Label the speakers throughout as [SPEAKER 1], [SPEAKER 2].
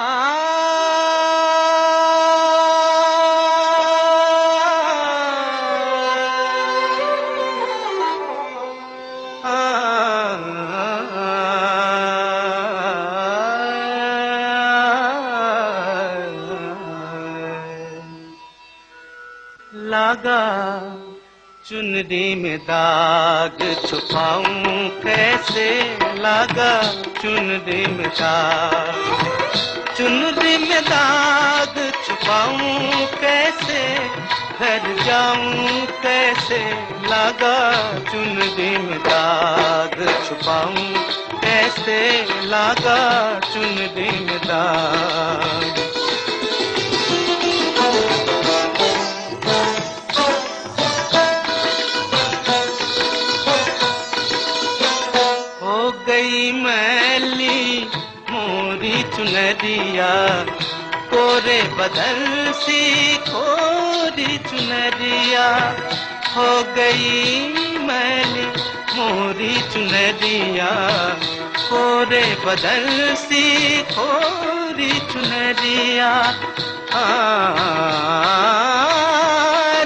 [SPEAKER 1] लागा चुनरी में दाग छुपाऊं कैसे लागा चुनरी में दाग? चुनरी में दाग, छुपाऊं कैसे? घर जाऊँ कैसे? लगा चुनरी में दाग, छुपाऊं कैसे? लगा चुनरी में दाग। चुनरिया कोरे बदल सी, कोरी चुनरिया। हो गई मैली मोरी चुनरिया, कोरे बदल सी, कोरी चुनरिया।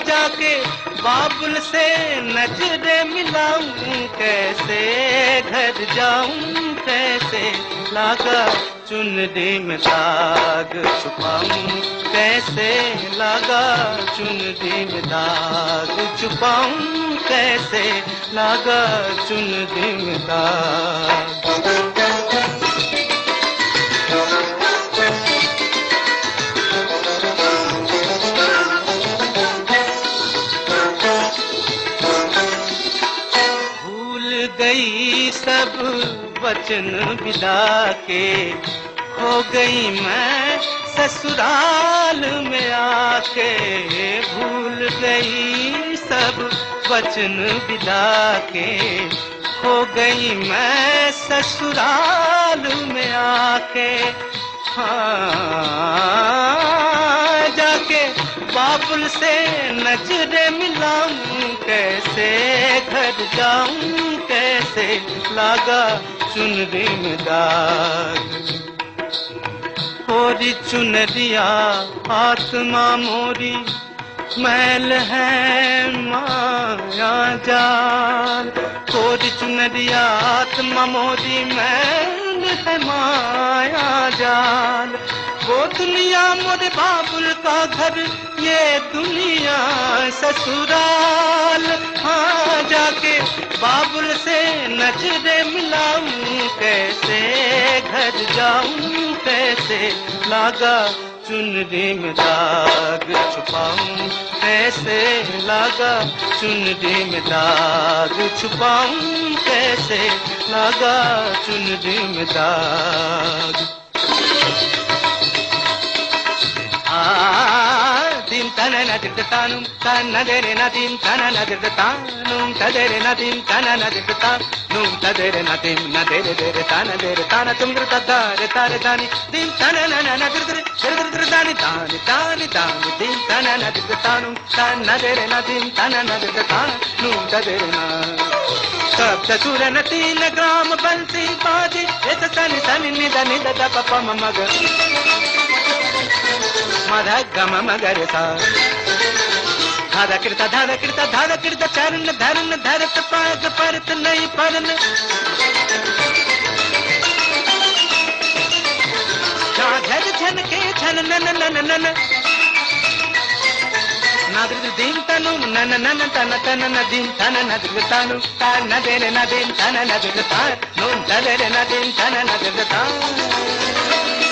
[SPEAKER 1] जाके बाबुल से नजरे मिलाऊं, कैसे घर जाऊँ, कैसे लागा चुनरी में दाग छुपाऊं, कैसे लागा चुनरी में दाग छुपाऊं, कैसे लागा चुनरी में दाग? वचन विदा के हो गई मैं ससुराल में आके भूल गई सब वचन विदा के हो गई मैं ससुराल में आके। हाँ जाके बाबुल से नज़र मिलाऊं, कैसे घर जाऊँ, कैसे लागा चुनरी में दाग। होरी चुनरिया, आत्मा मोरी मैल है माया जाल। होरी चुनरिया, आत्मा मोरी मैल है माया जाल। वो दुनिया मोरे बाबुल का घर, ये दुनिया ससुराल। हाँ जाके बाबुल से नजरे मिलाऊं कैसे? घर जाऊँ कैसे? लागा चुनरी में दाग छुपाऊं कैसे? लागा चुनरी में दाग छुपाऊं कैसे? लागा चुनरी में दाग। తననదిర్తానుం తన్నదెరె నదిం తననదిర్తానుం తదెరె నదిం తననదిర్తానుం తదెరె నదిం నదెరె దెరె తనదెరె తన తుంగృతదారె తరె దాని దిం తనననదిర్దెరె దెరెదెరెదాని దాని దాని దాని దిం తననదిర్తానుం తన్నదెరె నదిం తననదిర్తానుం తదెరె నా సప్తసురనతీన గ్రామ బంతి పాది ఎత సని సని నిద నిద దప పమ మగ. మధ గమ మగర సా dir dir tani tani tani tani dim tana na dir tanum tana dere na dim tana na dir tanum ta dere na सब ससुर न तीन बाजी एक सन सन निद निद द पप मग मध गम मगर सा धारा कृत धारा कृत धारा कृत चरण धरन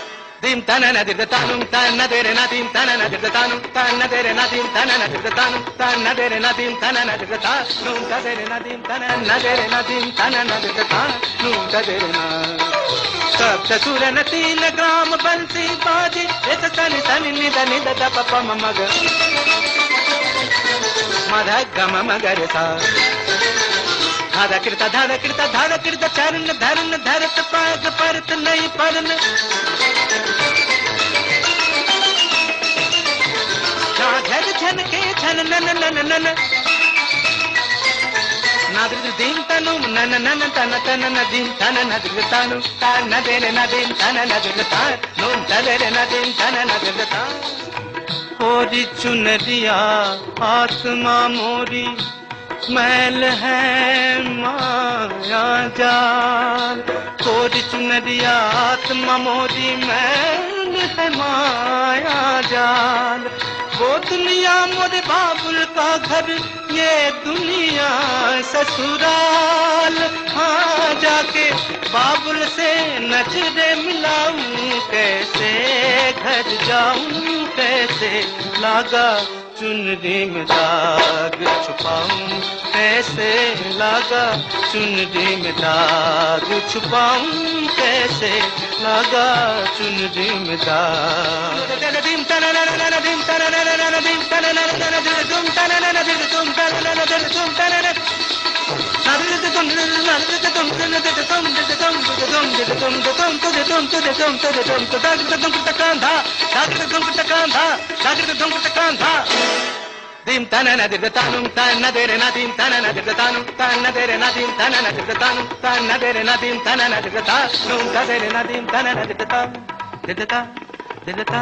[SPEAKER 1] దీం తన దిర్దతాను తన దేరే నా దీం తన దిర్దతాను తన దేరే నా దీం తన దిర్దతాను తన దేరే నా దీం తన దిర్దతాను తదేరే నా దీం తన దేరే నా తన దిర్దతాను తదేరే నా సప్తసుర నతీల గ్రామ బంతి బాజి ఎత తని తని నిద నిద తప మగ. మద గమ మగర సా. ధార కృత ధర కృత ధర కృత చరణ ధరణ ధరత పాగ పరత నై పరణ. నాదిరి దీం తను నన నన తన తన నదీం తన నదిరి తాను తా నదేరే నదీం తన నదిరి తాను తదేరే నదీం తన నదిరి తా होरी चुनरिया आत्मा मोरी मैल है माया जाल कोरी चुनरिया आत्मा मोरी मैल है माया जाल वो दुनिया मोरे बाबुल का घर ये दुनिया ससुराल। हाँ बाबुल से नजरे मिलाऊं कैसे घर जाऊँ कैसे लागा चुनरी में दाग छुपाऊं कैसे लागा चुनरी में दाग छुपाऊं कैसे लागा चुनरी में दाग dim tanana dim tanana dim tanana dim tanana dim tanana dim దీం తన దిర్గతాను తన్న దేరే నదీం తన దిర్గతాను తన్న దేరే నదీం తన దిర్గతాను తన్న దేరే నదీం తన దిర్గతాను తదేరే నదీం తన దిర్గతా దిర్గతా దిర్గతా